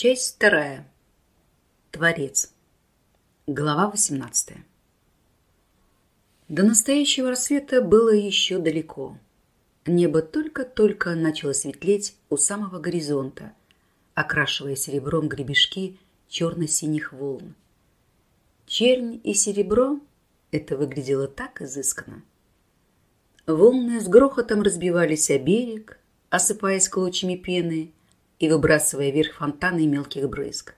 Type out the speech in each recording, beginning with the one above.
Часть вторая. Творец. Глава 18. До настоящего рассвета было еще далеко. Небо только-только начало светлеть у самого горизонта, окрашивая серебром гребешки черно-синих волн. Чернь и серебро — это выглядело так изысканно. Волны с грохотом разбивались о берег, осыпаясь клочьями пены и выбрасывая вверх фонтаны мелких брызг.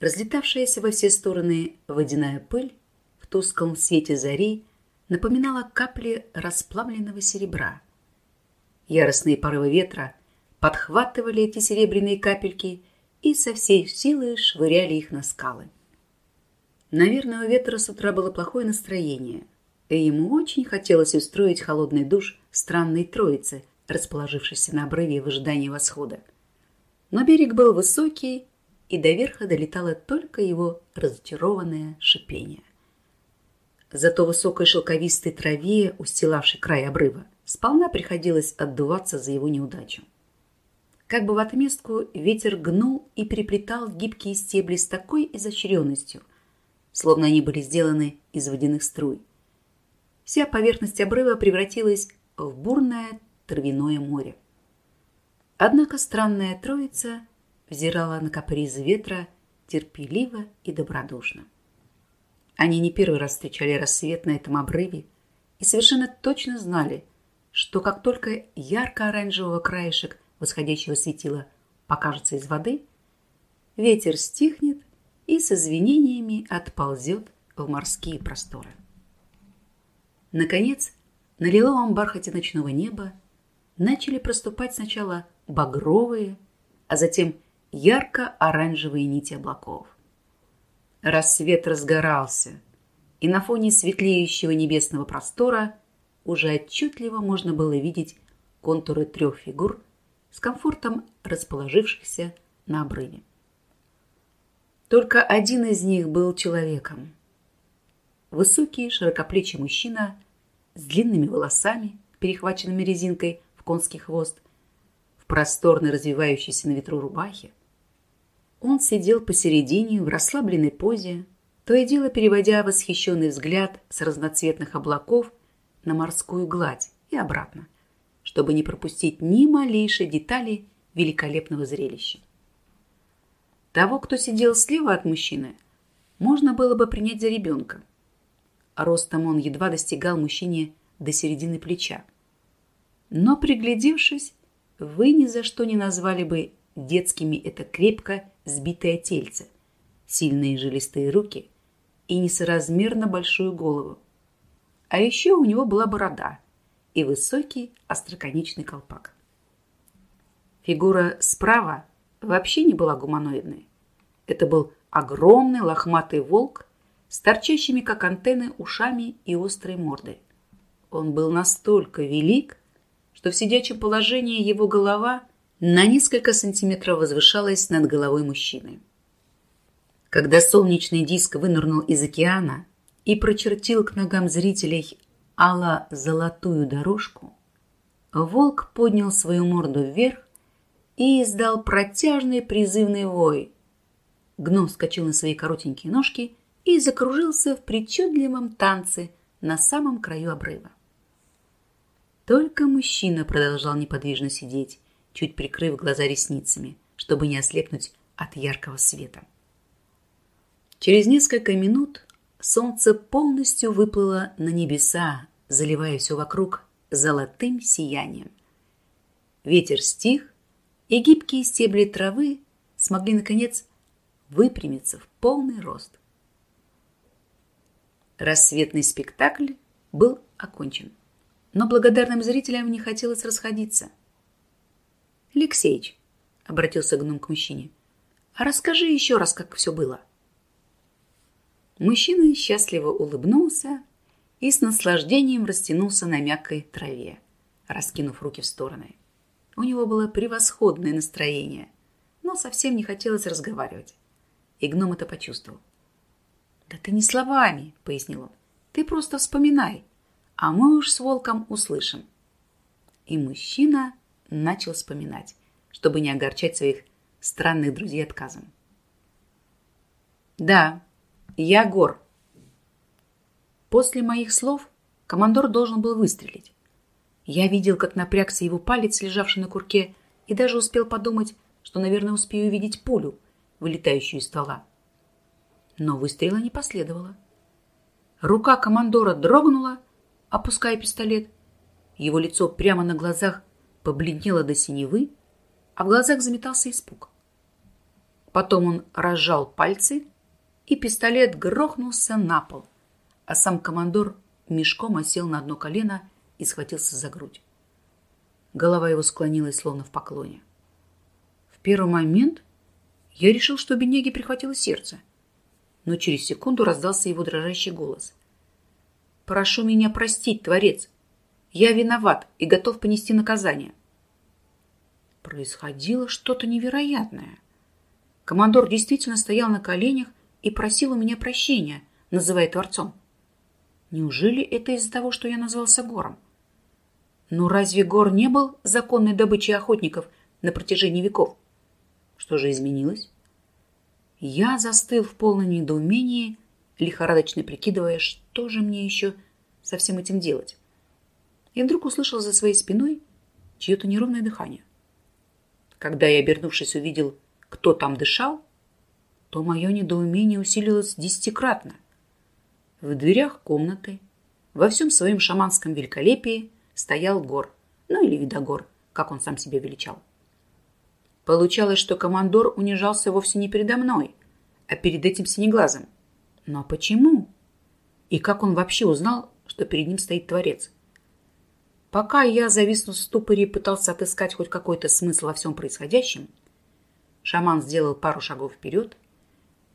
Разлетавшаяся во все стороны водяная пыль в тусклом свете зари напоминала капли расплавленного серебра. Яростные порывы ветра подхватывали эти серебряные капельки и со всей силы швыряли их на скалы. Наверное, у ветра с утра было плохое настроение, и ему очень хотелось устроить холодный душ странной троицы, расположившейся на обрыве в ожидании восхода. Но берег был высокий, и до верха долетало только его разочарованное шипение. Зато высокой шелковистой траве, устилавшей край обрыва, сполна приходилось отдуваться за его неудачу. Как бы в отместку ветер гнул и переплетал гибкие стебли с такой изощренностью, словно они были сделаны из водяных струй. Вся поверхность обрыва превратилась в бурное травяное море. Однако странная троица взирала на капризы ветра терпеливо и добродушно. Они не первый раз встречали рассвет на этом обрыве и совершенно точно знали, что как только ярко-оранжевого краешек восходящего светила покажется из воды, ветер стихнет и с извинениями отползет в морские просторы. Наконец, на лиловом бархате ночного неба начали проступать сначала багровые, а затем ярко-оранжевые нити облаков. Рассвет разгорался, и на фоне светлеющего небесного простора уже отчетливо можно было видеть контуры трех фигур с комфортом расположившихся на обрыве. Только один из них был человеком. Высокий, широкоплечий мужчина с длинными волосами, перехваченными резинкой в конский хвост, просторной развивающейся на ветру рубахе, он сидел посередине в расслабленной позе, то и дело переводя восхищенный взгляд с разноцветных облаков на морскую гладь и обратно, чтобы не пропустить ни малейшей детали великолепного зрелища. Того, кто сидел слева от мужчины, можно было бы принять за ребенка. Ростом он едва достигал мужчине до середины плеча. Но, приглядевшись, вы ни за что не назвали бы детскими это крепко сбитое тельце, сильные жилистые руки и несоразмерно большую голову. А еще у него была борода и высокий остроконечный колпак. Фигура справа вообще не была гуманоидной. Это был огромный лохматый волк с торчащими, как антенны, ушами и острой мордой. Он был настолько велик, что в сидячем положении его голова на несколько сантиметров возвышалась над головой мужчины. Когда солнечный диск вынырнул из океана и прочертил к ногам зрителей ало-золотую дорожку, волк поднял свою морду вверх и издал протяжный призывный вой. Гном вскочил на свои коротенькие ножки и закружился в причудливом танце на самом краю обрыва. Только мужчина продолжал неподвижно сидеть, чуть прикрыв глаза ресницами, чтобы не ослепнуть от яркого света. Через несколько минут солнце полностью выплыло на небеса, заливая все вокруг золотым сиянием. Ветер стих, и гибкие стебли травы смогли, наконец, выпрямиться в полный рост. Рассветный спектакль был окончен, но благодарным зрителям не хотелось расходиться – Алексеич, обратился гном к мужчине, а расскажи еще раз, как все было. Мужчина счастливо улыбнулся и с наслаждением растянулся на мягкой траве, раскинув руки в стороны. У него было превосходное настроение, но совсем не хотелось разговаривать. И гном это почувствовал. «Да ты не словами», — пояснил он. «Ты просто вспоминай, а мы уж с волком услышим». И мужчина начал вспоминать, чтобы не огорчать своих странных друзей отказом. «Да, я Гор». После моих слов командор должен был выстрелить. Я видел, как напрягся его палец, лежавший на курке, и даже успел подумать, что, наверное, успею увидеть пулю, вылетающую из ствола. Но выстрела не последовало. Рука командора дрогнула, опуская пистолет. Его лицо прямо на глазах побледнело до синевы, а в глазах заметался испуг. Потом он разжал пальцы, и пистолет грохнулся на пол, а сам командор мешком осел на одно колено и схватился за грудь. Голова его склонилась, словно в поклоне. В первый момент я решил, что бедняге прихватило сердце, но через секунду раздался его дрожащий голос. «Прошу меня простить, Творец. Я виноват и готов понести наказание». Происходило что-то невероятное. Командор действительно стоял на коленях и просил у меня прощения, называя Творцом. Неужели это из-за того, что я назвался Гором? Но разве Гор не был законной добычей охотников на протяжении веков? Что же изменилось? Я застыл в полном недоумении, лихорадочно прикидывая, что же мне еще со всем этим делать. И вдруг услышал за своей спиной чье-то неровное дыхание. Когда я, обернувшись, увидел, кто там дышал, то мое недоумение усилилось десятикратно. В дверях комнаты, во всем своем шаманском великолепии, стоял Гор, ну или Видогор, как он сам себя величал. Получалось, что командор унижался вовсе не передо мной, а перед этим синеглазым. Но почему? И как он вообще узнал, что перед ним стоит Творец? Пока я, зависнув в ступоре, пытался отыскать хоть какой-то смысл во всем происходящем, шаман сделал пару шагов вперед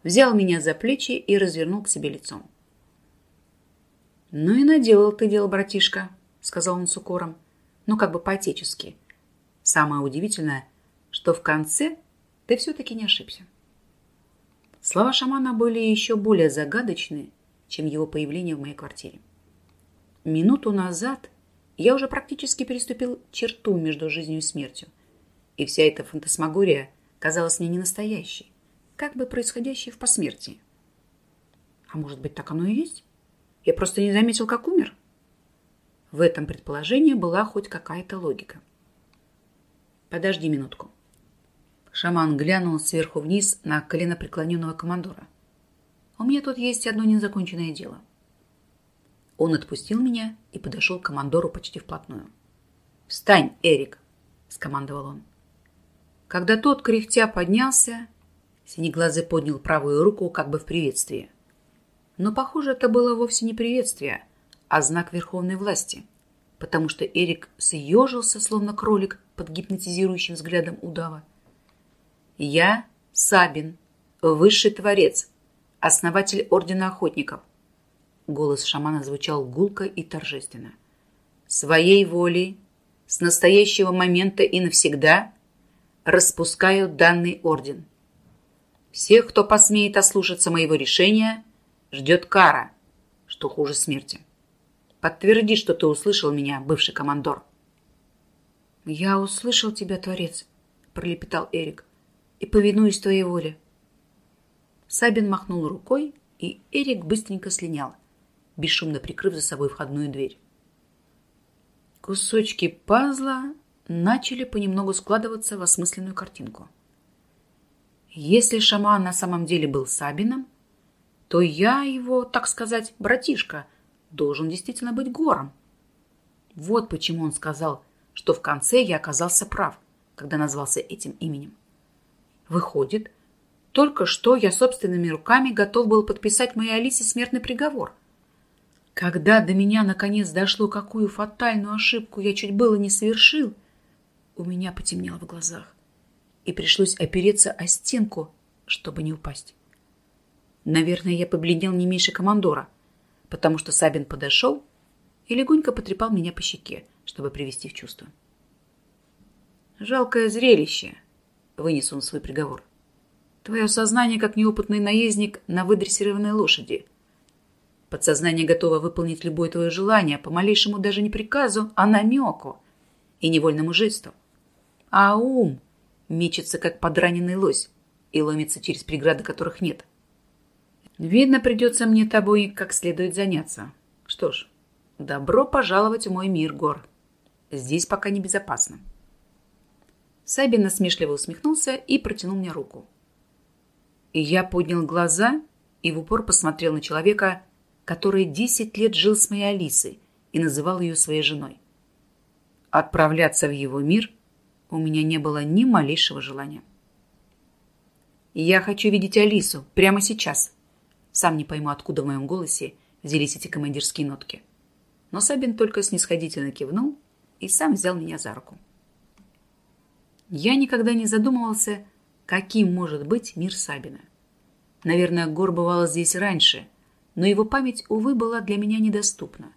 взял меня за плечи и развернул к себе лицом. «Ну и наделал ты дело, братишка», — сказал он с укором, ну как бы по-отечески. «Самое удивительное, что в конце ты все-таки не ошибся». Слова шамана были еще более загадочны, чем его появление в моей квартире. Минуту назад я уже практически переступил черту между жизнью и смертью, и вся эта фантасмагория казалась мне ненастоящей как бы происходящее в посмертии. А может быть, так оно и есть? Я просто не заметил, как умер. В этом предположении была хоть какая-то логика. Подожди минутку. Шаман глянул сверху вниз на коленопреклоненного командора. У меня тут есть одно незаконченное дело. Он отпустил меня и подошел к командору почти вплотную. «Встань, Эрик!» – скомандовал он. Когда тот, кряхтя, поднялся, Синеглазый поднял правую руку как бы в приветствии. Но, похоже, это было вовсе не приветствие, а знак верховной власти, потому что Эрик съежился, словно кролик, под гипнотизирующим взглядом удава. «Я Сабин, высший творец, основатель Ордена Охотников». Голос шамана звучал гулко и торжественно. «Своей волей, с настоящего момента и навсегда распускаю данный орден». Всех, кто посмеет ослушаться моего решения, ждет кара, что хуже смерти. Подтверди, что ты услышал меня, бывший командор. Я услышал тебя, Творец, пролепетал Эрик, и повинуюсь твоей воле. Сабин махнул рукой, и Эрик быстренько слинял, бесшумно прикрыв за собой входную дверь. Кусочки пазла начали понемногу складываться в осмысленную картинку. Если шаман на самом деле был Сабином, то я его, так сказать, братишка, должен действительно быть гором. Вот почему он сказал, что в конце я оказался прав, когда назвался этим именем. Выходит, только что я собственными руками готов был подписать моей Алисе смертный приговор. Когда до меня наконец дошло, какую фатальную ошибку я чуть было не совершил, у меня потемнело в глазах и пришлось опереться о стенку, чтобы не упасть. Наверное, я побледнел не меньше командора, потому что Сабин подошел и легонько потрепал меня по щеке, чтобы привести в чувство. «Жалкое зрелище», — вынес он свой приговор. «Твое сознание, как неопытный наездник на выдрессированной лошади. Подсознание готово выполнить любое твое желание, по малейшему даже не приказу, а намеку и невольному жесту. А ум мечется, как подраненный лось, и ломится через преграды, которых нет. Видно, придется мне тобой как следует заняться. Что ж, добро пожаловать в мой мир, Гор. Здесь пока небезопасно. Сабин насмешливо усмехнулся и протянул мне руку. Я поднял глаза и в упор посмотрел на человека, который десять лет жил с моей Алисой и называл ее своей женой. Отправляться в его мир у меня не было ни малейшего желания. «Я хочу видеть Алису прямо сейчас». Сам не пойму, откуда в моем голосе взялись эти командирские нотки. Но Сабин только снисходительно кивнул и сам взял меня за руку. Я никогда не задумывался, каким может быть мир Сабина. Наверное, Гор бывал здесь раньше, но его память, увы, была для меня недоступна.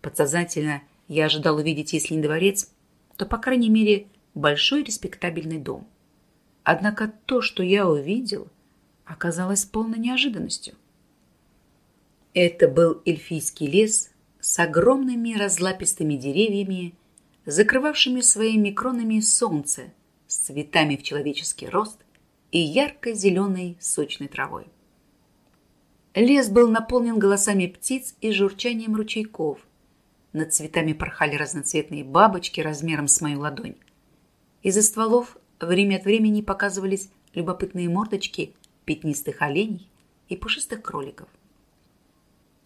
Подсознательно я ожидал увидеть, если не дворец, то, по крайней мере, большой респектабельный дом. Однако то, что я увидел, оказалось полной неожиданностью. Это был эльфийский лес с огромными разлапистыми деревьями, закрывавшими своими кронами солнце с цветами в человеческий рост и ярко-зеленой сочной травой. Лес был наполнен голосами птиц и журчанием ручейков, над цветами порхали разноцветные бабочки размером с мою ладонь. Из-за стволов время от времени показывались любопытные мордочки пятнистых оленей и пушистых кроликов.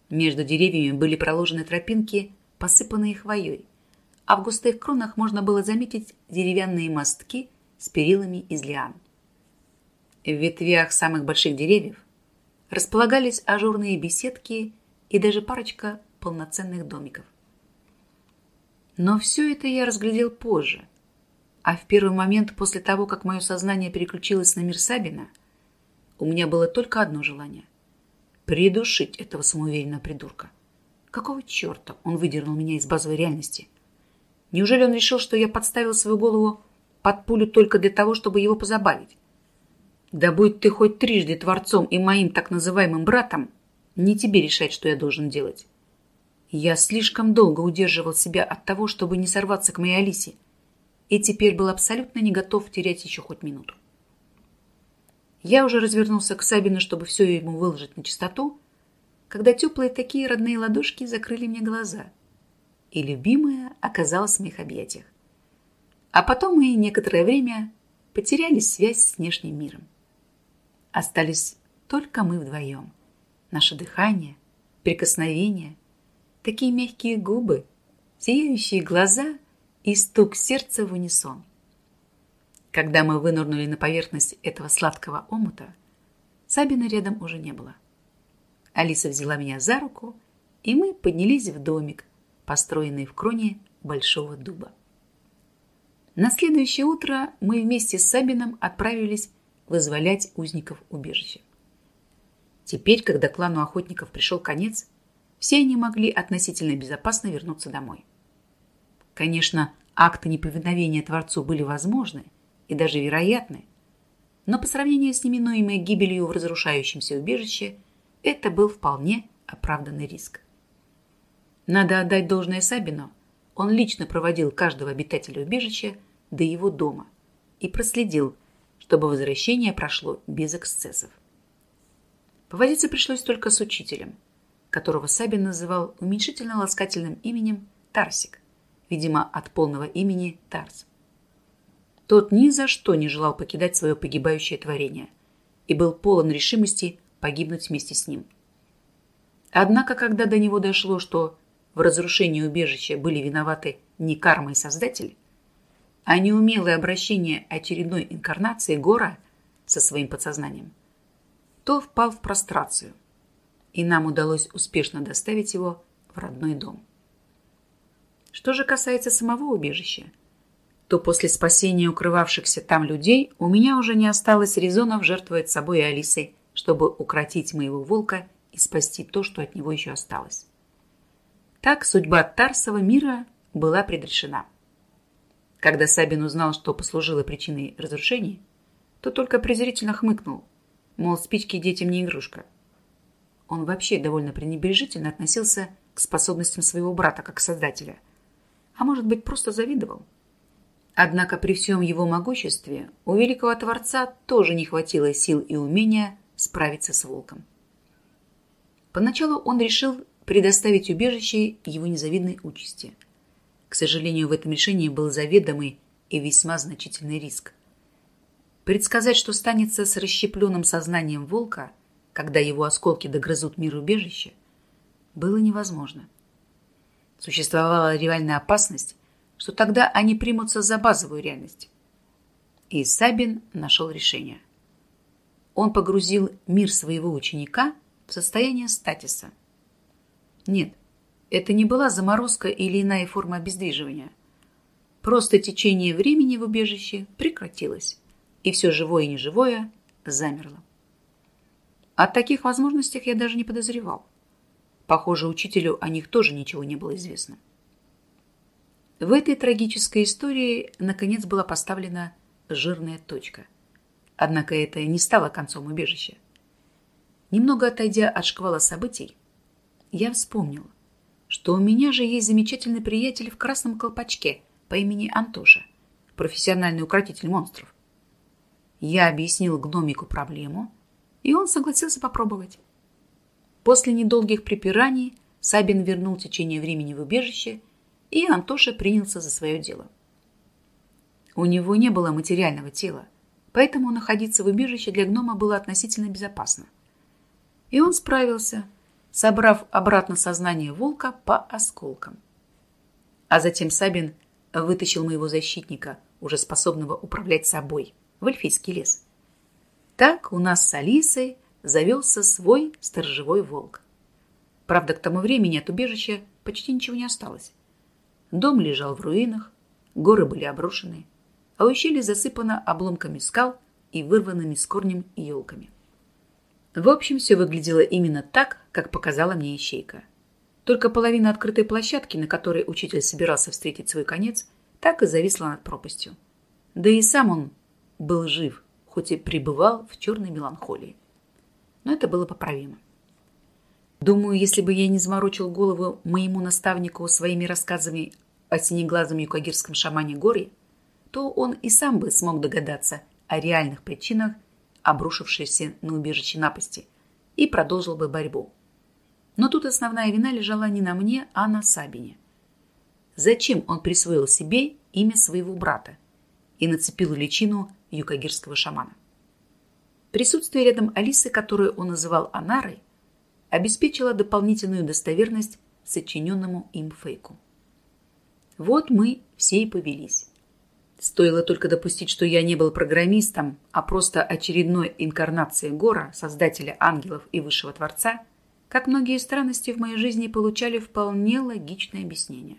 Между деревьями были проложены тропинки, посыпанные хвоей, а в густых кронах можно было заметить деревянные мостки с перилами из лиан. В ветвях самых больших деревьев располагались ажурные беседки и даже парочка полноценных домиков. Но все это я разглядел позже. А в первый момент после того, как мое сознание переключилось на мир Сабина, у меня было только одно желание — придушить этого самоуверенного придурка. Какого черта он выдернул меня из базовой реальности? Неужели он решил, что я подставил свою голову под пулю только для того, чтобы его позабавить? Да будь ты хоть трижды творцом и моим так называемым братом, не тебе решать, что я должен делать. Я слишком долго удерживал себя от того, чтобы не сорваться к моей Алисе, и теперь был абсолютно не готов терять еще хоть минуту. Я уже развернулся к Сабину, чтобы все ему выложить на чистоту, когда теплые такие родные ладошки закрыли мне глаза, и любимая оказалась в моих объятиях. А потом мы некоторое время потеряли связь с внешним миром. Остались только мы вдвоем. Наше дыхание, прикосновение – такие мягкие губы, сияющие глаза и стук сердца в унисон. Когда мы вынырнули на поверхность этого сладкого омута, Сабина рядом уже не было. Алиса взяла меня за руку, и мы поднялись в домик, построенный в кроне большого дуба. На следующее утро мы вместе с Сабином отправились вызволять узников убежища. Теперь, когда клану охотников пришел конец, все они могли относительно безопасно вернуться домой. Конечно, акты неповиновения Творцу были возможны и даже вероятны, но по сравнению с неминуемой гибелью в разрушающемся убежище это был вполне оправданный риск. Надо отдать должное Сабину, он лично проводил каждого обитателя убежища до его дома и проследил, чтобы возвращение прошло без эксцессов. Повозиться пришлось только с учителем – которого Сабин называл уменьшительно-ласкательным именем Тарсик, видимо, от полного имени Тарс. Тот ни за что не желал покидать свое погибающее творение и был полон решимости погибнуть вместе с ним. Однако, когда до него дошло, что в разрушении убежища были виноваты не карма и Создатель, а неумелое обращение очередной инкарнации Гора со своим подсознанием, то впал в прострацию и нам удалось успешно доставить его в родной дом. Что же касается самого убежища, то после спасения укрывавшихся там людей у меня уже не осталось резонов жертвовать собой и Алисой, чтобы укротить моего волка и спасти то, что от него еще осталось. Так судьба Тарсова мира была предрешена. Когда Сабин узнал, что послужило причиной разрушений, то только презрительно хмыкнул, мол, спички детям не игрушка. Он вообще довольно пренебрежительно относился к способностям своего брата как создателя. А может быть, просто завидовал. Однако при всем его могуществе у великого Творца тоже не хватило сил и умения справиться с волком. Поначалу он решил предоставить убежище его незавидной участи. К сожалению, в этом решении был заведомый и весьма значительный риск. Предсказать, что станется с расщепленным сознанием волка, когда его осколки догрызут мир убежища, было невозможно. Существовала реальная опасность, что тогда они примутся за базовую реальность. И Сабин нашел решение. Он погрузил мир своего ученика в состояние статиса. Нет, это не была заморозка или иная форма обездвиживания. Просто течение времени в убежище прекратилось, и все живое и неживое замерло. О таких возможностях я даже не подозревал. Похоже, учителю о них тоже ничего не было известно. В этой трагической истории, наконец, была поставлена жирная точка. Однако это не стало концом убежища. Немного отойдя от шквала событий, я вспомнил, что у меня же есть замечательный приятель в красном колпачке по имени Антоша, профессиональный укротитель монстров. Я объяснил гномику проблему, и он согласился попробовать. После недолгих припираний Сабин вернул течение времени в убежище и Антоша принялся за свое дело. У него не было материального тела, поэтому находиться в убежище для гнома было относительно безопасно. И он справился, собрав обратно сознание волка по осколкам. А затем Сабин вытащил моего защитника, уже способного управлять собой, в эльфийский лес. Так у нас с Алисой завелся свой сторожевой волк. Правда, к тому времени от убежища почти ничего не осталось. Дом лежал в руинах, горы были обрушены, а ущелье засыпано обломками скал и вырванными с корнем елками. В общем, все выглядело именно так, как показала мне ищейка. Только половина открытой площадки, на которой учитель собирался встретить свой конец, так и зависла над пропастью. Да и сам он был жив, хоть и пребывал в черной меланхолии. Но это было поправимо. Думаю, если бы я не заморочил голову моему наставнику своими рассказами о синеглазом юкагирском шамане Горе, то он и сам бы смог догадаться о реальных причинах, обрушившейся на убежище напасти, и продолжил бы борьбу. Но тут основная вина лежала не на мне, а на Сабине. Зачем он присвоил себе имя своего брата и нацепил личину юкагирского шамана? Присутствие рядом Алисы, которую он называл Анарой, обеспечило дополнительную достоверность сочиненному им фейку. Вот мы все и повелись. Стоило только допустить, что я не был программистом, а просто очередной инкарнацией Гора, создателя ангелов и высшего Творца, как многие странности в моей жизни получали вполне логичное объяснение.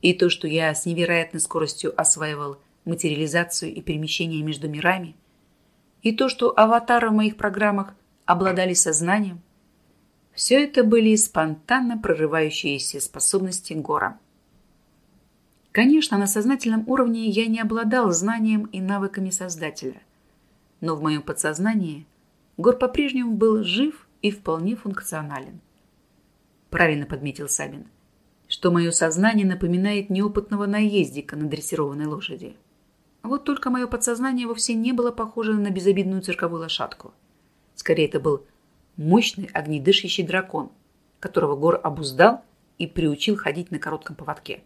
И то, что я с невероятной скоростью осваивал материализацию и перемещение между мирами, и то, что аватары в моих программах обладали сознанием, все это были спонтанно прорывающиеся способности Гора – Конечно, на сознательном уровне я не обладал знанием и навыками создателя. Но в моем подсознании Гор по-прежнему был жив и вполне функционален. Правильно подметил Сабин, что мое сознание напоминает неопытного наездника на дрессированной лошади. Вот только мое подсознание вовсе не было похоже на безобидную цирковую лошадку. Скорее, это был мощный огнедышащий дракон, которого Гор обуздал и приучил ходить на коротком поводке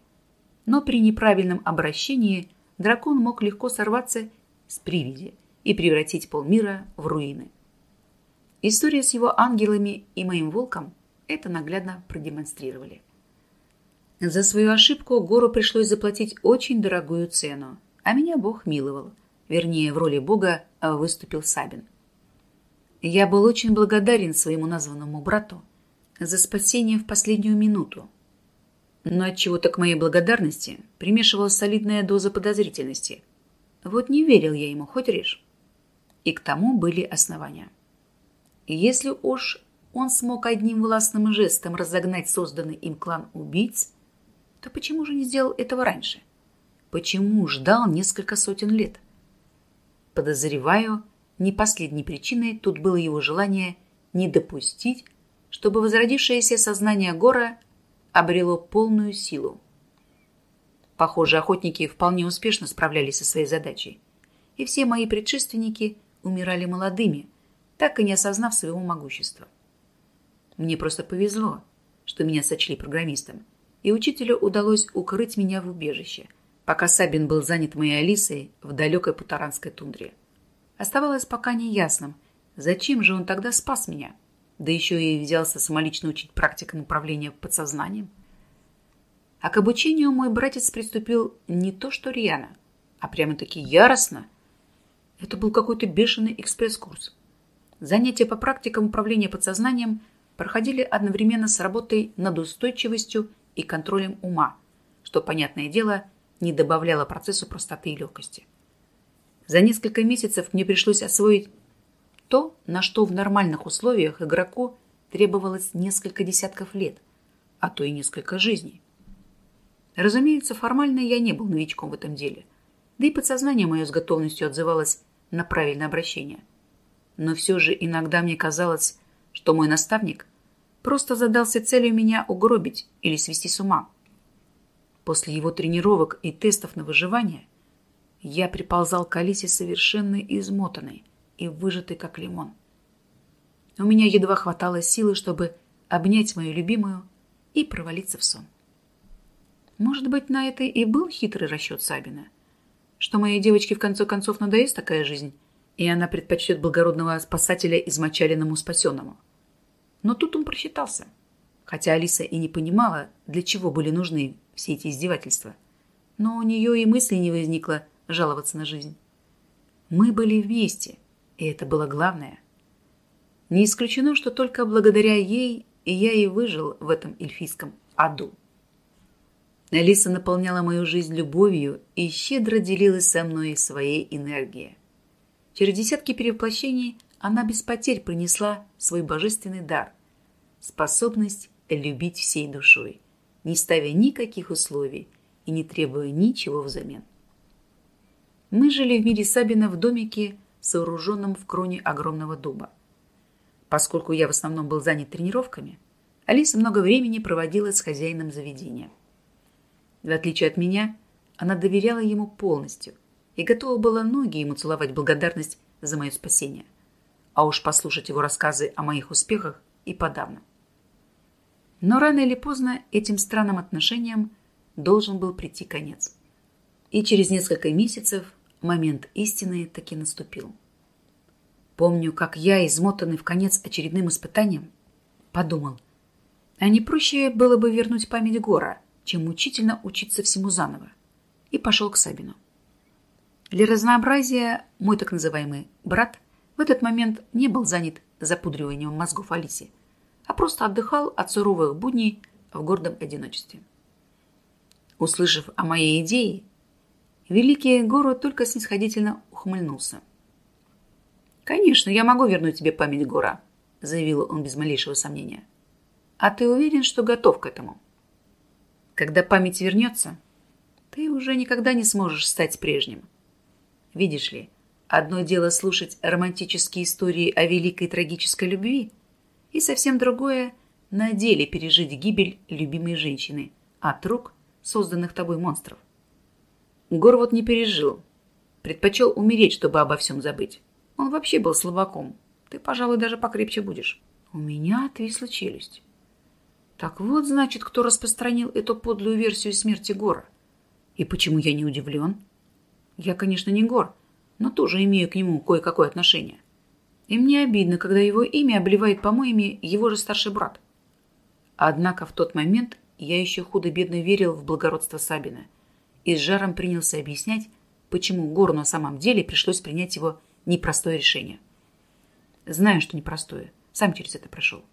но при неправильном обращении дракон мог легко сорваться с привязи и превратить полмира в руины. История с его ангелами и моим волком это наглядно продемонстрировали. За свою ошибку Гору пришлось заплатить очень дорогую цену, а меня Бог миловал. Вернее, в роли Бога выступил Сабин. Я был очень благодарен своему названному брату за спасение в последнюю минуту, но от чего то к моей благодарности примешивалась солидная доза подозрительности. Вот не верил я ему, хоть режь. И к тому были основания. Если уж он смог одним властным жестом разогнать созданный им клан убийц, то почему же не сделал этого раньше? Почему ждал несколько сотен лет? Подозреваю, не последней причиной тут было его желание не допустить, чтобы возродившееся сознание Гора обрело полную силу. Похоже, охотники вполне успешно справлялись со своей задачей. И все мои предшественники умирали молодыми, так и не осознав своего могущества. Мне просто повезло, что меня сочли программистом, и учителю удалось укрыть меня в убежище, пока Сабин был занят моей Алисой в далекой путаранской тундре. Оставалось пока неясным, зачем же он тогда спас меня, да еще и взялся самолично учить практикам управления подсознанием. А к обучению мой братец приступил не то что рьяно, а прямо-таки яростно. Это был какой-то бешеный экспресс-курс. Занятия по практикам управления подсознанием проходили одновременно с работой над устойчивостью и контролем ума, что, понятное дело, не добавляло процессу простоты и легкости. За несколько месяцев мне пришлось освоить то, на что в нормальных условиях игроку требовалось несколько десятков лет, а то и несколько жизней. Разумеется, формально я не был новичком в этом деле, да и подсознание мое с готовностью отзывалось на правильное обращение. Но все же иногда мне казалось, что мой наставник просто задался целью меня угробить или свести с ума. После его тренировок и тестов на выживание я приползал к Алисе совершенно измотанный и выжатый, как лимон. У меня едва хватало силы, чтобы обнять мою любимую и провалиться в сон. Может быть, на это и был хитрый расчет Сабина, что моей девочке в конце концов надоест такая жизнь, и она предпочтет благородного спасателя измочаленному спасенному. Но тут он просчитался. Хотя Алиса и не понимала, для чего были нужны все эти издевательства. Но у нее и мысли не возникло жаловаться на жизнь. Мы были вместе, и это было главное. Не исключено, что только благодаря ей я и выжил в этом эльфийском аду. Алиса наполняла мою жизнь любовью и щедро делилась со мной своей энергией. Через десятки перевоплощений она без потерь принесла свой божественный дар – способность любить всей душой, не ставя никаких условий и не требуя ничего взамен. Мы жили в мире Сабина в домике, сооруженном в кроне огромного дуба. Поскольку я в основном был занят тренировками, Алиса много времени проводила с хозяином заведения. В отличие от меня, она доверяла ему полностью и готова была ноги ему целовать благодарность за мое спасение – а уж послушать его рассказы о моих успехах и подавно. Но рано или поздно этим странным отношениям должен был прийти конец. И через несколько месяцев момент истины таки наступил. Помню, как я, измотанный в конец очередным испытанием, подумал, а не проще было бы вернуть память Гора, чем мучительно учиться всему заново, и пошел к Сабину. Для разнообразия мой так называемый брат – в этот момент не был занят запудриванием мозгов Алисе, а просто отдыхал от суровых будней в гордом одиночестве. Услышав о моей идее, великий Гору только снисходительно ухмыльнулся. «Конечно, я могу вернуть тебе память Гора», — заявил он без малейшего сомнения. «А ты уверен, что готов к этому?» «Когда память вернется, ты уже никогда не сможешь стать прежним. Видишь ли, Одно дело слушать романтические истории о великой трагической любви, и совсем другое – на деле пережить гибель любимой женщины от рук созданных тобой монстров. Горвот не пережил. Предпочел умереть, чтобы обо всем забыть. Он вообще был слабаком. Ты, пожалуй, даже покрепче будешь. У меня отвисла челюсть. Так вот, значит, кто распространил эту подлую версию смерти Гора. И почему я не удивлен? Я, конечно, не Гор, но тоже имею к нему кое-какое отношение. И мне обидно, когда его имя обливает помоями его же старший брат. Однако в тот момент я еще худо-бедно верил в благородство Сабина и с жаром принялся объяснять, почему Гору на самом деле пришлось принять его непростое решение. Знаю, что непростое. Сам через это прошел.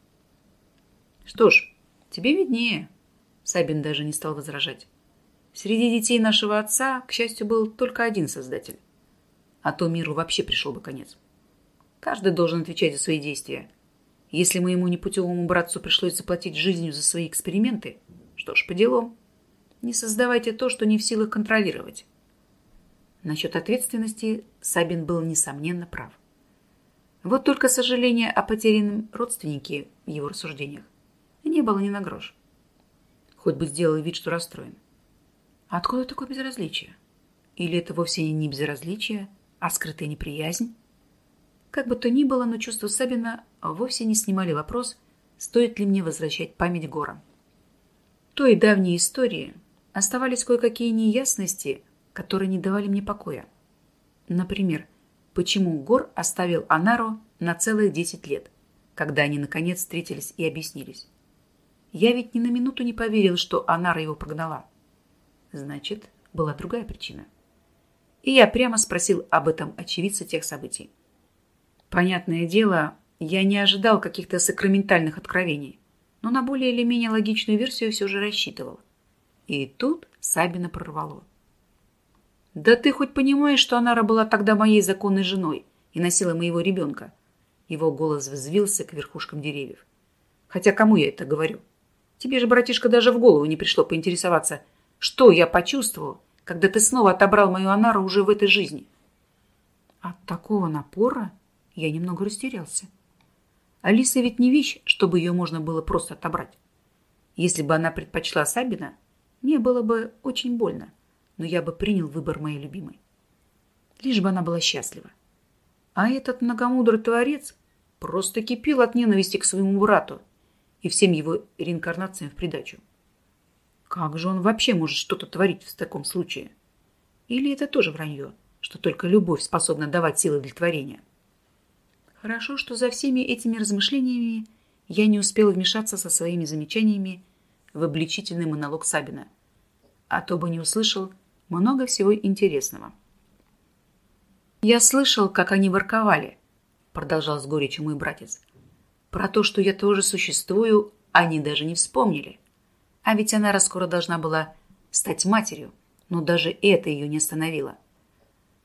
Что ж, тебе виднее. Сабин даже не стал возражать. Среди детей нашего отца, к счастью, был только один создатель а то миру вообще пришел бы конец. Каждый должен отвечать за свои действия. Если моему непутевому братцу пришлось заплатить жизнью за свои эксперименты, что ж, по делам. Не создавайте то, что не в силах контролировать. Насчет ответственности Сабин был, несомненно, прав. Вот только сожаления о потерянном родственнике в его рассуждениях не было ни на грош. Хоть бы сделал вид, что расстроен. Откуда такое безразличие? Или это вовсе не безразличие, а скрытая неприязнь? Как бы то ни было, но чувства Сабина вовсе не снимали вопрос, стоит ли мне возвращать память горам. Той давней истории оставались кое-какие неясности, которые не давали мне покоя. Например, почему Гор оставил Анару на целых 10 лет, когда они наконец встретились и объяснились. Я ведь ни на минуту не поверил, что Анара его прогнала. Значит, была другая причина. И я прямо спросил об этом очевидца тех событий. Понятное дело, я не ожидал каких-то сакраментальных откровений, но на более или менее логичную версию все же рассчитывал. И тут Сабина прорвало. «Да ты хоть понимаешь, что Анара была тогда моей законной женой и носила моего ребенка?» Его голос взвился к верхушкам деревьев. «Хотя кому я это говорю? Тебе же, братишка, даже в голову не пришло поинтересоваться, что я почувствовал, когда ты снова отобрал мою Анару уже в этой жизни?» От такого напора я немного растерялся. Алиса ведь не вещь, чтобы ее можно было просто отобрать. Если бы она предпочла Сабина, мне было бы очень больно но я бы принял выбор моей любимой. Лишь бы она была счастлива. А этот многомудрый творец просто кипел от ненависти к своему брату и всем его реинкарнациям в придачу. Как же он вообще может что-то творить в таком случае? Или это тоже вранье, что только любовь способна давать силы для творения? Хорошо, что за всеми этими размышлениями я не успела вмешаться со своими замечаниями в обличительный монолог Сабина, а то бы не услышал много всего интересного. «Я слышал, как они ворковали», — продолжал с горечью мой братец. «Про то, что я тоже существую, они даже не вспомнили. А ведь она скоро должна была стать матерью, но даже это ее не остановило.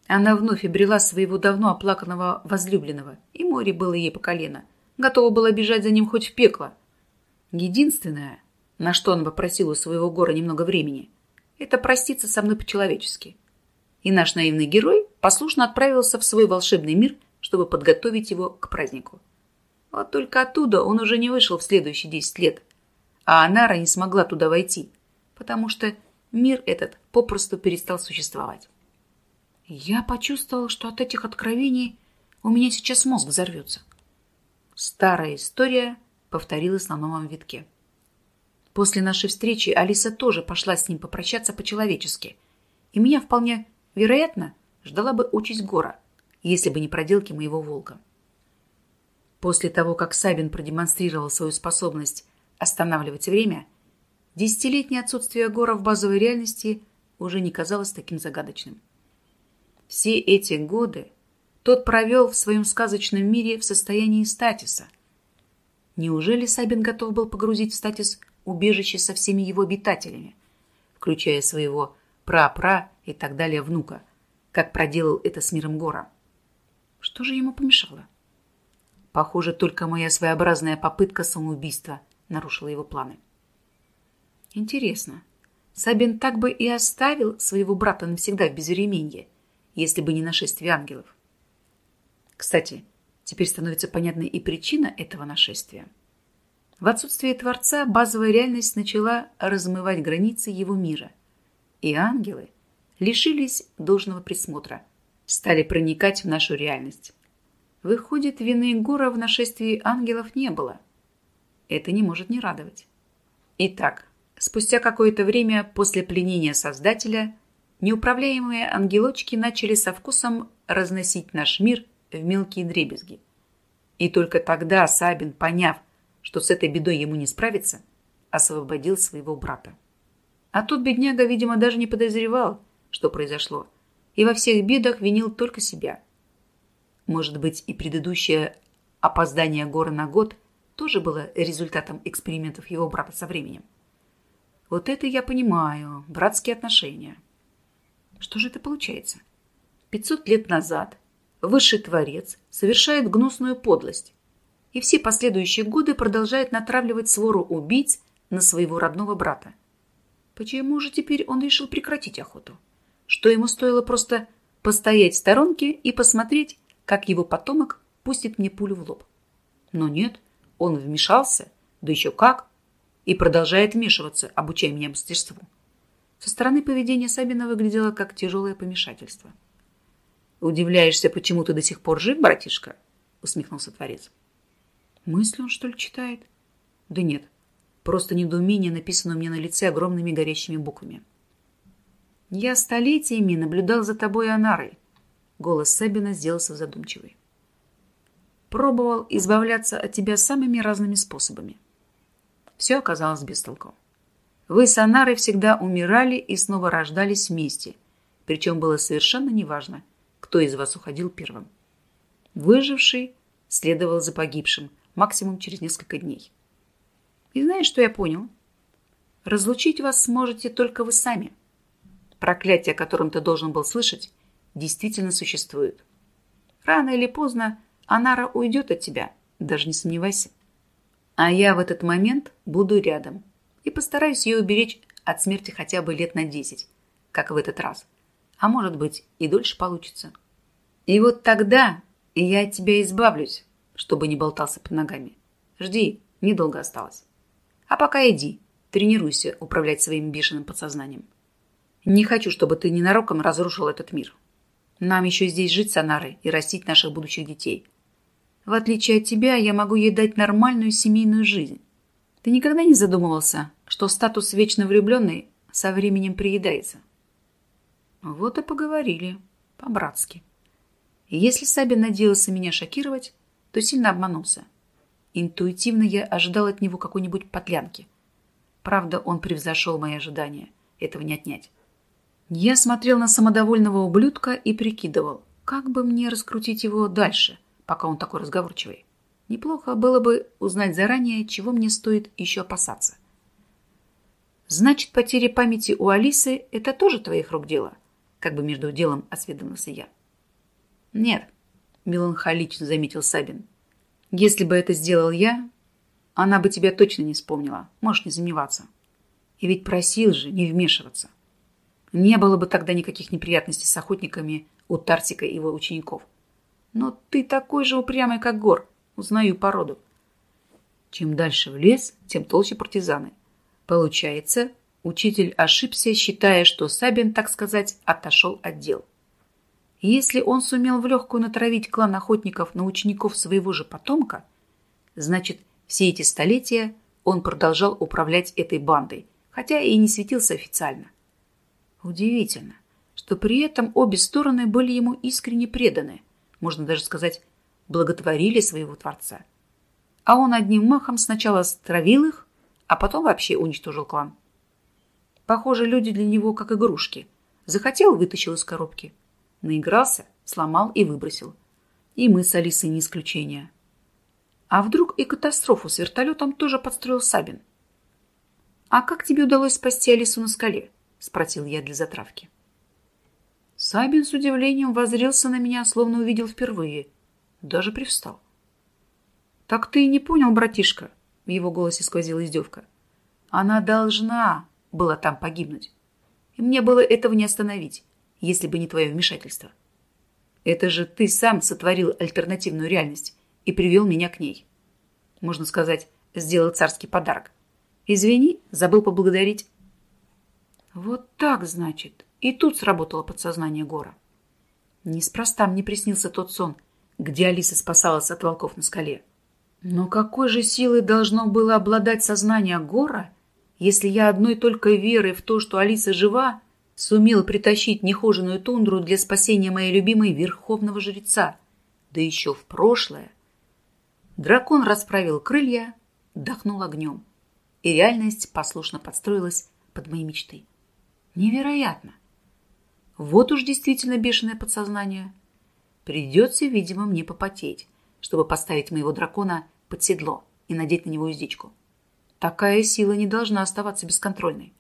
Она вновь обрела своего давно оплаканного возлюбленного, и море было ей по колено. Готова была бежать за ним хоть в пекло. Единственное, на что она попросила у своего гора немного времени — это проститься со мной по-человечески. И наш наивный герой послушно отправился в свой волшебный мир, чтобы подготовить его к празднику. Вот только оттуда он уже не вышел в следующие десять лет, а Анара не смогла туда войти, потому что мир этот попросту перестал существовать. Я почувствовал, что от этих откровений у меня сейчас мозг взорвется. Старая история повторилась на новом витке. После нашей встречи Алиса тоже пошла с ним попрощаться по-человечески. И меня вполне вероятно ждала бы участь Гора, если бы не проделки моего волка. После того, как Сабин продемонстрировал свою способность останавливать время, десятилетнее отсутствие Гора в базовой реальности уже не казалось таким загадочным. Все эти годы тот провел в своем сказочном мире в состоянии статиса. Неужели Сабин готов был погрузить в статис убежище со всеми его обитателями, включая своего пра-пра и так далее внука, как проделал это с миром Гора. Что же ему помешало? Похоже, только моя своеобразная попытка самоубийства нарушила его планы. Интересно, Сабин так бы и оставил своего брата навсегда в безвременье, если бы не нашествие ангелов. Кстати, теперь становится понятной и причина этого нашествия. В отсутствие Творца базовая реальность начала размывать границы его мира. И ангелы лишились должного присмотра, стали проникать в нашу реальность. Выходит, вины Гора в нашествии ангелов не было. Это не может не радовать. Итак, спустя какое-то время после пленения Создателя, неуправляемые ангелочки начали со вкусом разносить наш мир в мелкие дребезги. И только тогда Сабин, поняв, что с этой бедой ему не справиться, освободил своего брата. А тут бедняга, видимо, даже не подозревал, что произошло, и во всех бедах винил только себя. Может быть, и предыдущее опоздание горы на год тоже было результатом экспериментов его брата со временем. Вот это я понимаю, братские отношения. Что же это получается? Пятьсот лет назад высший творец совершает гнусную подлость, и все последующие годы продолжает натравливать свору убийц на своего родного брата. Почему же теперь он решил прекратить охоту? Что ему стоило просто постоять в сторонке и посмотреть, как его потомок пустит мне пулю в лоб? Но нет, он вмешался, да еще как, и продолжает вмешиваться, обучая меня мастерству. Со стороны поведения Сабина выглядело как тяжелое помешательство. «Удивляешься, почему ты до сих пор жив, братишка?» усмехнулся Творец. «Мысли он, что ли, читает?» «Да нет, просто недоумение написано у меня на лице огромными горящими буквами». «Я столетиями наблюдал за тобой, Анарой», голос Сабина сделался задумчивый. «Пробовал избавляться от тебя самыми разными способами. Все оказалось без толку. Вы с Анарой всегда умирали и снова рождались вместе, причем было совершенно неважно, кто из вас уходил первым. Выживший следовал за погибшим, максимум через несколько дней. И знаешь, что я понял? Разлучить вас сможете только вы сами. Проклятие, о котором ты должен был слышать, действительно существует. Рано или поздно Анара уйдет от тебя, даже не сомневайся. А я в этот момент буду рядом и постараюсь ее уберечь от смерти хотя бы лет на десять, как в этот раз. А может быть и дольше получится. И вот тогда я от тебя избавлюсь, чтобы не болтался под ногами. Жди, недолго осталось. А пока иди, тренируйся управлять своим бешеным подсознанием. Не хочу, чтобы ты ненароком разрушил этот мир. Нам еще здесь жить с Анарой и растить наших будущих детей. В отличие от тебя, я могу ей дать нормальную семейную жизнь. Ты никогда не задумывался, что статус вечно влюбленной со временем приедается? Вот и поговорили, по-братски. Если Сабин надеялся меня шокировать, то сильно обманулся. Интуитивно я ожидал от него какой-нибудь подлянки. Правда, он превзошел мои ожидания. Этого не отнять. Я смотрел на самодовольного ублюдка и прикидывал, как бы мне раскрутить его дальше, пока он такой разговорчивый. Неплохо было бы узнать заранее, чего мне стоит еще опасаться. «Значит, потеря памяти у Алисы – это тоже твоих рук дело?» Как бы между делом осведомился я. «Нет», — меланхолично заметил Сабин. «Если бы это сделал я, она бы тебя точно не вспомнила, можешь не сомневаться. И ведь просил же не вмешиваться. Не было бы тогда никаких неприятностей с охотниками у Тартика и его учеников. Но ты такой же упрямый, как гор, узнаю породу. Чем дальше в лес, тем толще партизаны. Получается, учитель ошибся, считая, что Сабин, так сказать, отошел от дел. Если он сумел в легкую натравить клан охотников на учеников своего же потомка, значит, все эти столетия он продолжал управлять этой бандой, хотя и не светился официально. Удивительно, что при этом обе стороны были ему искренне преданы, можно даже сказать, благотворили своего Творца. А он одним махом сначала стравил их, а потом вообще уничтожил клан. Похоже, люди для него как игрушки. Захотел – вытащил из коробки – Наигрался, сломал и выбросил. И мы с Алисой не исключение. А вдруг и катастрофу с вертолетом тоже подстроил Сабин? «А как тебе удалось спасти Алису на скале?» – спросил я для затравки. Сабин с удивлением воззрелся на меня, словно увидел впервые. Даже привстал. «Так ты и не понял, братишка?» – в его голосе сквозила издевка. «Она должна была там погибнуть. И мне было этого не остановить если бы не твое вмешательство. Это же ты сам сотворил альтернативную реальность и привел меня к ней. Можно сказать, сделал царский подарок. Извини, забыл поблагодарить. Вот так, значит. И тут сработало подсознание Гора. Неспроста мне приснился тот сон, где Алиса спасалась от волков на скале. Но какой же силой должно было обладать сознание Гора, если я одной только верой в то, что Алиса жива, сумел притащить нехоженную тундру для спасения моей любимой верховного жреца, да еще в прошлое. Дракон расправил крылья, дохнул огнем, и реальность послушно подстроилась под мои мечты. Невероятно! Вот уж действительно бешеное подсознание. Придется, видимо, мне попотеть, чтобы поставить моего дракона под седло и надеть на него уздечку. Такая сила не должна оставаться бесконтрольной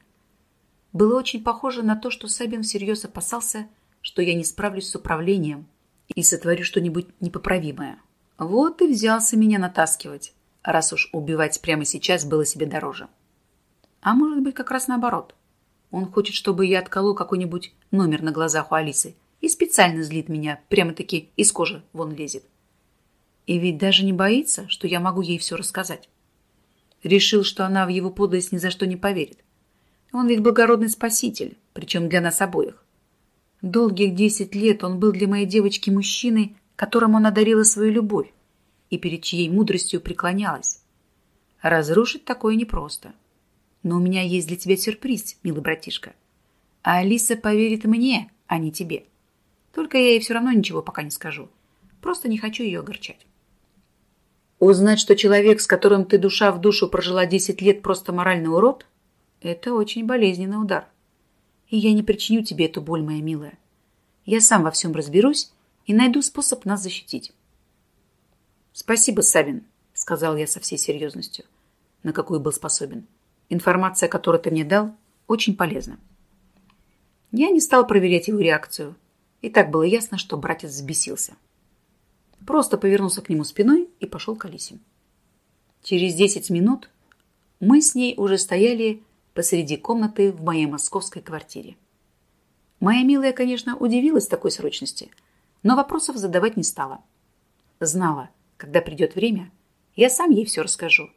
было очень похоже на то, что Сабин всерьез опасался, что я не справлюсь с управлением и сотворю что-нибудь непоправимое. Вот и взялся меня натаскивать, раз уж убивать прямо сейчас было себе дороже. А может быть, как раз наоборот. Он хочет, чтобы я отколол какой-нибудь номер на глазах у Алисы и специально злит меня, прямо-таки из кожи вон лезет. И ведь даже не боится, что я могу ей все рассказать. Решил, что она в его подлость ни за что не поверит. Он ведь благородный спаситель, причем для нас обоих. Долгих десять лет он был для моей девочки мужчиной, которому она дарила свою любовь и перед чьей мудростью преклонялась. Разрушить такое непросто. Но у меня есть для тебя сюрприз, милый братишка. А Алиса поверит мне, а не тебе. Только я ей все равно ничего пока не скажу. Просто не хочу ее огорчать. Узнать, что человек, с которым ты душа в душу прожила 10 лет, просто моральный урод, это очень болезненный удар. И я не причиню тебе эту боль, моя милая. Я сам во всем разберусь и найду способ нас защитить. Спасибо, Савин, сказал я со всей серьезностью, на какую был способен. Информация, которую ты мне дал, очень полезна. Я не стал проверять его реакцию, и так было ясно, что братец взбесился. Просто повернулся к нему спиной и пошел к Алисе. Через десять минут мы с ней уже стояли посреди комнаты в моей московской квартире. Моя милая, конечно, удивилась такой срочности, но вопросов задавать не стала. Знала, когда придет время, я сам ей все расскажу.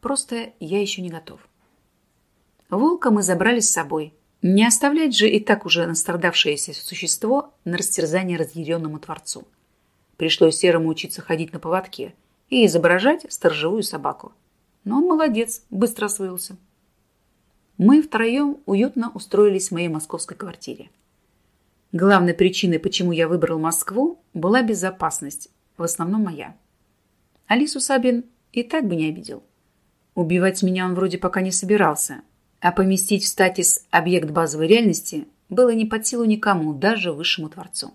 Просто я еще не готов. Волка мы забрали с собой, не оставлять же и так уже настрадавшееся существо на растерзание разъяренному Творцу. Пришлось Серому учиться ходить на поводке и изображать сторожевую собаку. Но он молодец, быстро освоился. Мы втроем уютно устроились в моей московской квартире. Главной причиной, почему я выбрал Москву, была безопасность, в основном моя. Алису Сабин и так бы не обидел. Убивать меня он вроде пока не собирался, а поместить в статис объект базовой реальности было не под силу никому, даже высшему Творцу.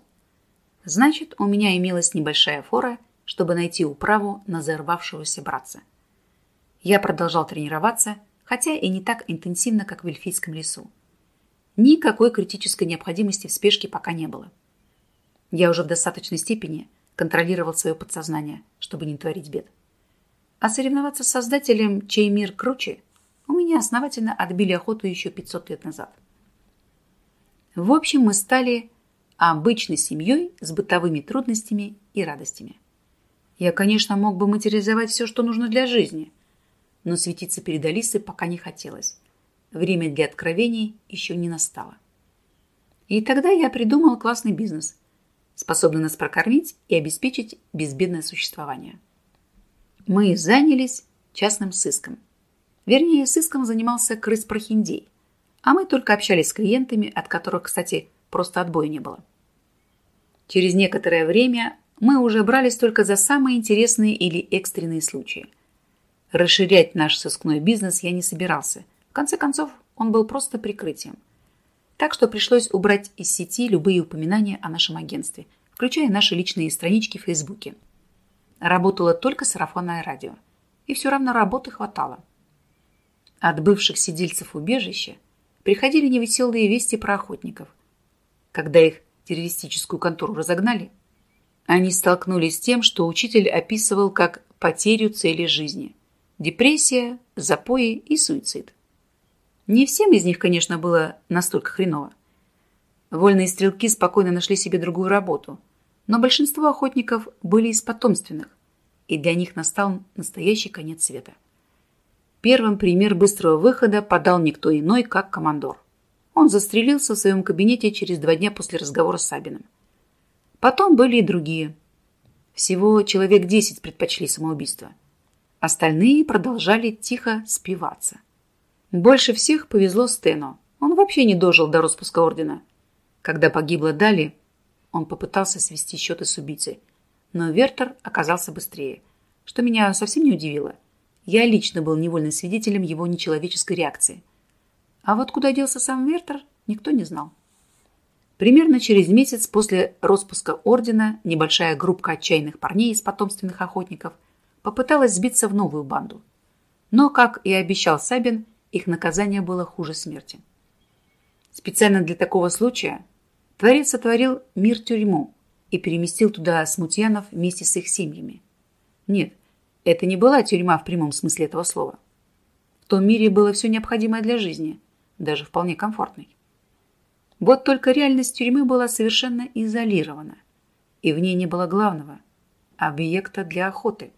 Значит, у меня имелась небольшая фора, чтобы найти управу на взорвавшегося братца. Я продолжал тренироваться, хотя и не так интенсивно, как в эльфийском лесу. Никакой критической необходимости в спешке пока не было. Я уже в достаточной степени контролировал свое подсознание, чтобы не творить бед. А соревноваться с создателем, чей мир круче – у меня основательно отбили охоту еще 500 лет назад. В общем, мы стали обычной семьей с бытовыми трудностями и радостями. Я, конечно, мог бы материализовать все, что нужно для жизни, но светиться перед Алисой пока не хотелось. Время для откровений еще не настало. И тогда я придумал классный бизнес, способный нас прокормить и обеспечить безбедное существование. Мы занялись частным сыском – Вернее, сыском занимался крыс-прохиндей, а мы только общались с клиентами, от которых, кстати, просто отбоя не было. Через некоторое время мы уже брались только за самые интересные или экстренные случаи. Расширять наш сыскной бизнес я не собирался. В конце концов, он был просто прикрытием. Так что пришлось убрать из сети любые упоминания о нашем агентстве, включая наши личные странички в Фейсбуке. Работало только сарафанное радио. И все равно работы хватало. От бывших сидельцев убежища приходили невеселые вести про охотников. Когда их террористическую контору разогнали, они столкнулись с тем, что учитель описывал как потерю цели жизни, депрессия, запои и суицид. Не всем из них, конечно, было настолько хреново. Вольные стрелки спокойно нашли себе другую работу, но большинство охотников были из потомственных, и для них настал настоящий конец света. Первым пример быстрого выхода подал никто иной, как командор. Он застрелился в своем кабинете через два дня после разговора с Сабиным. Потом были и другие. Всего человек десять предпочли самоубийство. Остальные продолжали тихо спиваться. Больше всех повезло Стэну. Он вообще не дожил до распуска ордена. Когда погибла Дали, он попытался свести счеты с убийцей. Но Вертер оказался быстрее, что меня совсем не удивило. Я лично был невольным свидетелем его нечеловеческой реакции. А вот куда делся сам Вертер, никто не знал. Примерно через месяц после распуска ордена небольшая группа отчаянных парней из потомственных охотников попыталась сбиться в новую банду. Но, как и обещал Сабин, их наказание было хуже смерти. Специально для такого случая Творец сотворил мир-тюрьму и переместил туда смутьянов вместе с их семьями. Нет, это не была тюрьма в прямом смысле этого слова. В том мире было все необходимое для жизни, даже вполне комфортной. Вот только реальность тюрьмы была совершенно изолирована, и в ней не было главного – объекта для охоты.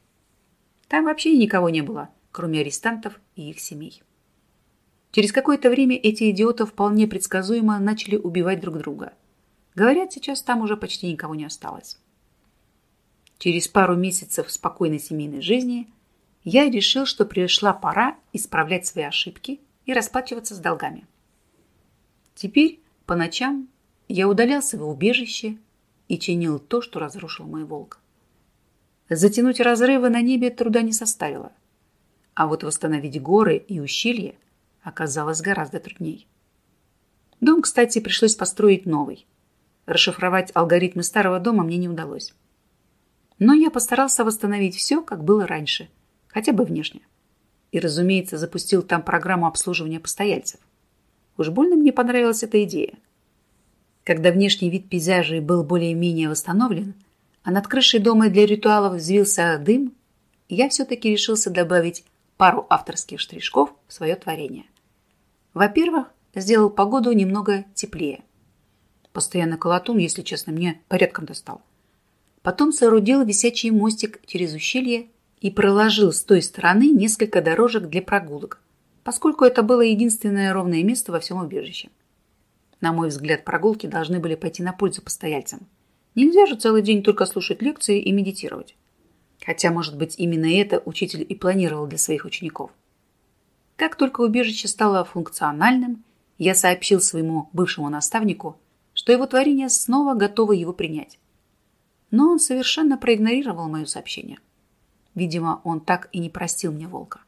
Там вообще никого не было, кроме арестантов и их семей. Через какое-то время эти идиоты вполне предсказуемо начали убивать друг друга. Говорят, сейчас там уже почти никого не осталось. Через пару месяцев спокойной семейной жизни я решил, что пришла пора исправлять свои ошибки и расплачиваться с долгами. Теперь по ночам я удалялся в убежище и чинил то, что разрушил мой волк. Затянуть разрывы на небе труда не составило, а вот восстановить горы и ущелья оказалось гораздо трудней. Дом, кстати, пришлось построить новый. Расшифровать алгоритмы старого дома мне не удалось. Но я постарался восстановить все, как было раньше, хотя бы внешне. И, разумеется, запустил там программу обслуживания постояльцев. Уж больно мне понравилась эта идея. Когда внешний вид пейзажей был более-менее восстановлен, а над крышей дома для ритуалов взвился дым, я все-таки решился добавить пару авторских штришков в свое творение. Во-первых, сделал погоду немного теплее. Постоянно колотун, если честно, мне порядком достал. Потом соорудил висячий мостик через ущелье и проложил с той стороны несколько дорожек для прогулок, поскольку это было единственное ровное место во всем убежище. На мой взгляд, прогулки должны были пойти на пользу постояльцам. Нельзя же целый день только слушать лекции и медитировать. Хотя, может быть, именно это учитель и планировал для своих учеников. Как только убежище стало функциональным, я сообщил своему бывшему наставнику, что его творение снова готово его принять. Но он совершенно проигнорировал мое сообщение. Видимо, он так и не простил мне волка.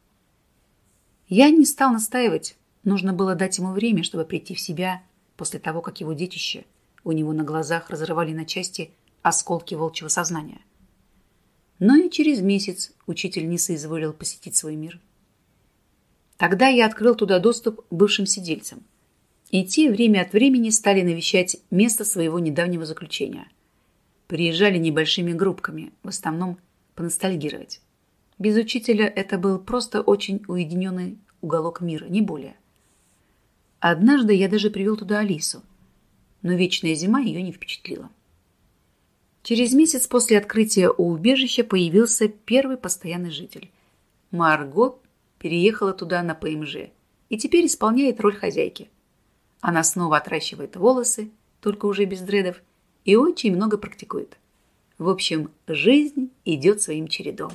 Я не стал настаивать, нужно было дать ему время, чтобы прийти в себя после того, как его детище у него на глазах разрывали на части осколки волчьего сознания. Но и через месяц учитель не соизволил посетить свой мир. Тогда я открыл туда доступ бывшим сидельцам. И те время от времени стали навещать место своего недавнего заключения. Приезжали небольшими группками, в основном поностальгировать. Без учителя это был просто очень уединенный уголок мира, не более. Однажды я даже привел туда Алису, но вечная зима ее не впечатлила. Через месяц после открытия у убежища появился первый постоянный житель. Марго переехала туда на ПМЖ и теперь исполняет роль хозяйки. Она снова отращивает волосы, только уже без дредов, и очень много практикует. В общем, жизнь идет своим чередом.